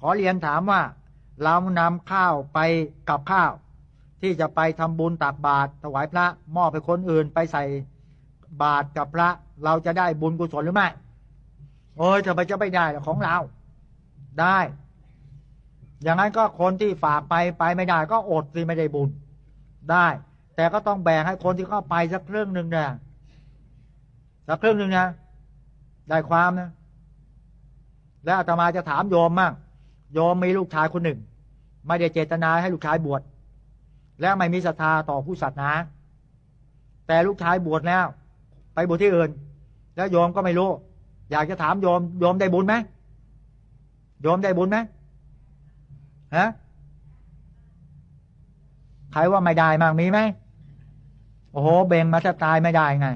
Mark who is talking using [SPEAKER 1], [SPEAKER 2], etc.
[SPEAKER 1] ขอเรียนถามว่า เรานำข้าวไปกับข้าว ที่จะไปทำบุญตักบาตรถวายพระมอบไปคนอื่นไปใส่บาตรกับพระ เราจะได้บุญกุศลหรือไม่โอ้ยทำไมจะไม่ได้ล่ของเรา ได้ อย่างนั้นก็คนที่ฝากไปไปไม่ได้ ก็อดสิไม่ได้บุญ ได้ แต่ก็ต้องแบ่งให้คนที่เข้าไปสักครึ่งหนึ่งนะสักครึ่งหนึ่งนะได้ความนะ แล้วอาตมาจะถามโยมมั่ง โยมมีลูกชายคนหนึ่ง ไม่ได้เจตนาให้ลูกชายบวชแล้วไม่มีศรัทธาต่อผู้ศาสนาแต่ลูกชายบวชแล้ว ไปบวชที่อื่น แล้วโยมก็ไม่รู้ อยากจะถามโยมโยมได้บุญไหมโยมได้บุญไหมฮะใครว่าไม่ได้มั่งมีไหมโอ้โหเบ่งมาจะตายไม่ได้ไง